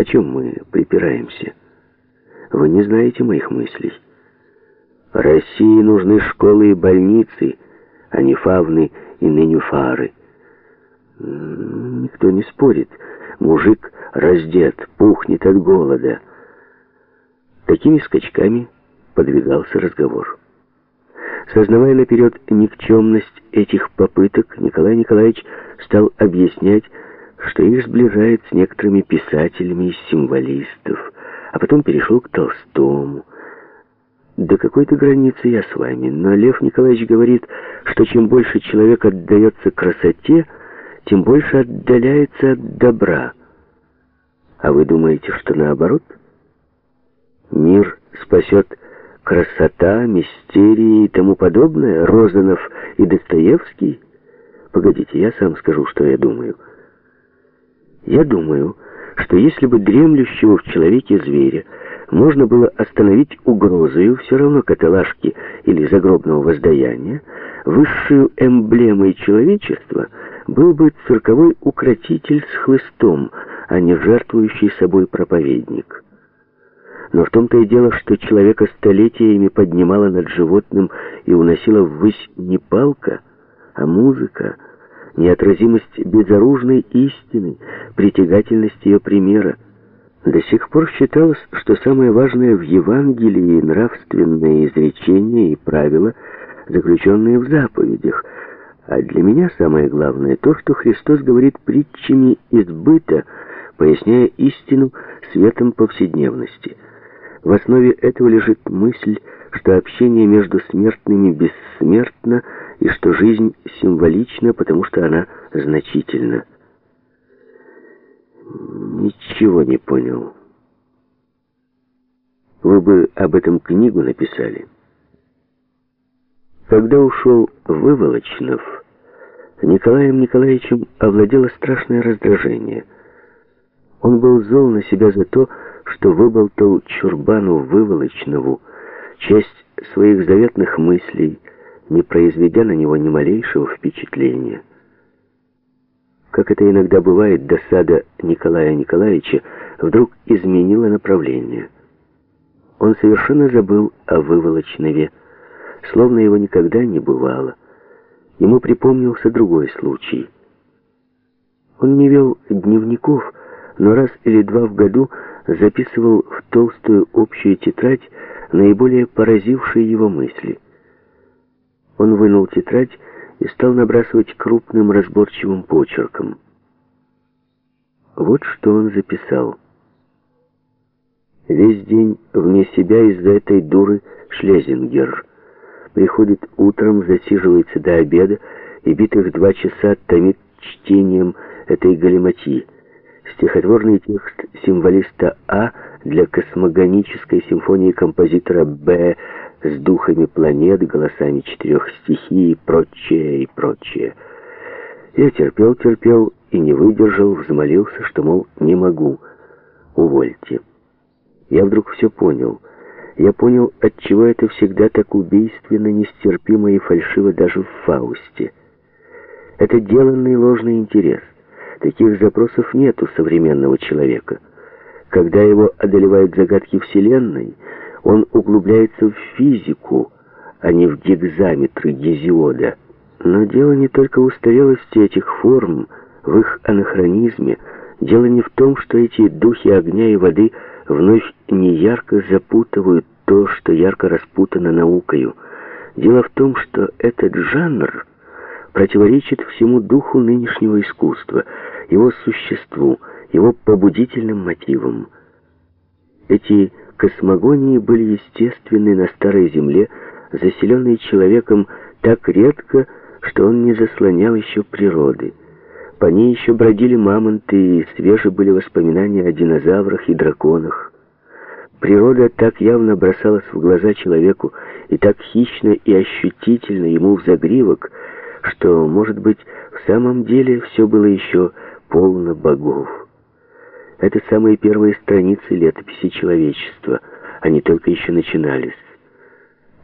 О чем мы припираемся? Вы не знаете моих мыслей. России нужны школы и больницы, а не фавны и ненюфары. Никто не спорит. Мужик раздет, пухнет от голода. Такими скачками подвигался разговор. Сознавая наперед никчемность этих попыток, Николай Николаевич стал объяснять, что их сближает с некоторыми писателями из символистов, а потом перешел к Толстому. До какой-то границы я с вами, но Лев Николаевич говорит, что чем больше человек отдается красоте, тем больше отдаляется от добра. А вы думаете, что наоборот? Мир спасет красота, мистерии и тому подобное, Розанов и Достоевский? Погодите, я сам скажу, что я думаю. Я думаю, что если бы дремлющего в человеке зверя можно было остановить угрозою все равно каталажки или загробного воздаяния, высшую эмблемой человечества был бы цирковой укротитель с хлыстом, а не жертвующий собой проповедник. Но в том-то и дело, что человека столетиями поднимала над животным и уносила ввысь не палка, а музыка, неотразимость безоружной истины, притягательность ее примера. До сих пор считалось, что самое важное в Евангелии нравственные изречения и правила, заключенные в заповедях, а для меня самое главное то, что Христос говорит притчами из быта, поясняя истину светом повседневности – в основе этого лежит мысль, что общение между смертными бессмертно и что жизнь символична, потому что она значительна. Ничего не понял. Вы бы об этом книгу написали. Когда ушел Выволочнов, Николаем Николаевичем овладело страшное раздражение. Он был зол на себя за то, что выболтал Чурбану Выволочнову часть своих заветных мыслей, не произведя на него ни малейшего впечатления. Как это иногда бывает, досада Николая Николаевича вдруг изменила направление. Он совершенно забыл о Выволочнове, словно его никогда не бывало. Ему припомнился другой случай. Он не вел дневников, но раз или два в году записывал в толстую общую тетрадь наиболее поразившие его мысли. Он вынул тетрадь и стал набрасывать крупным разборчивым почерком. Вот что он записал. Весь день вне себя из-за этой дуры Шлезингер. Приходит утром, засиживается до обеда и битых два часа томит чтением этой галиматьи. Стихотворный текст символиста А для космогонической симфонии композитора Б с духами планет, голосами четырех стихий и прочее, и прочее. Я терпел, терпел и не выдержал, взмолился, что, мол, не могу. Увольте. Я вдруг все понял. Я понял, отчего это всегда так убийственно, нестерпимо и фальшиво даже в Фаусте. Это деланный ложный интерес. Таких запросов нет у современного человека. Когда его одолевают загадки Вселенной, он углубляется в физику, а не в гигзаметры Гезиода. Но дело не только в устарелости этих форм, в их анахронизме. Дело не в том, что эти духи огня и воды вновь неярко запутывают то, что ярко распутано наукою. Дело в том, что этот жанр противоречит всему духу нынешнего искусства, его существу, его побудительным мотивам. Эти космогонии были естественны на Старой Земле, заселенной человеком так редко, что он не заслонял еще природы. По ней еще бродили мамонты, и свежи были воспоминания о динозаврах и драконах. Природа так явно бросалась в глаза человеку и так хищно и ощутительно ему в загривок, что, может быть, в самом деле все было еще полно богов. Это самые первые страницы летописи человечества, они только еще начинались.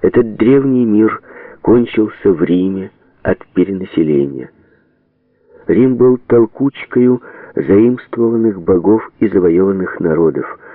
Этот древний мир кончился в Риме от перенаселения. Рим был толкучкою заимствованных богов и завоеванных народов,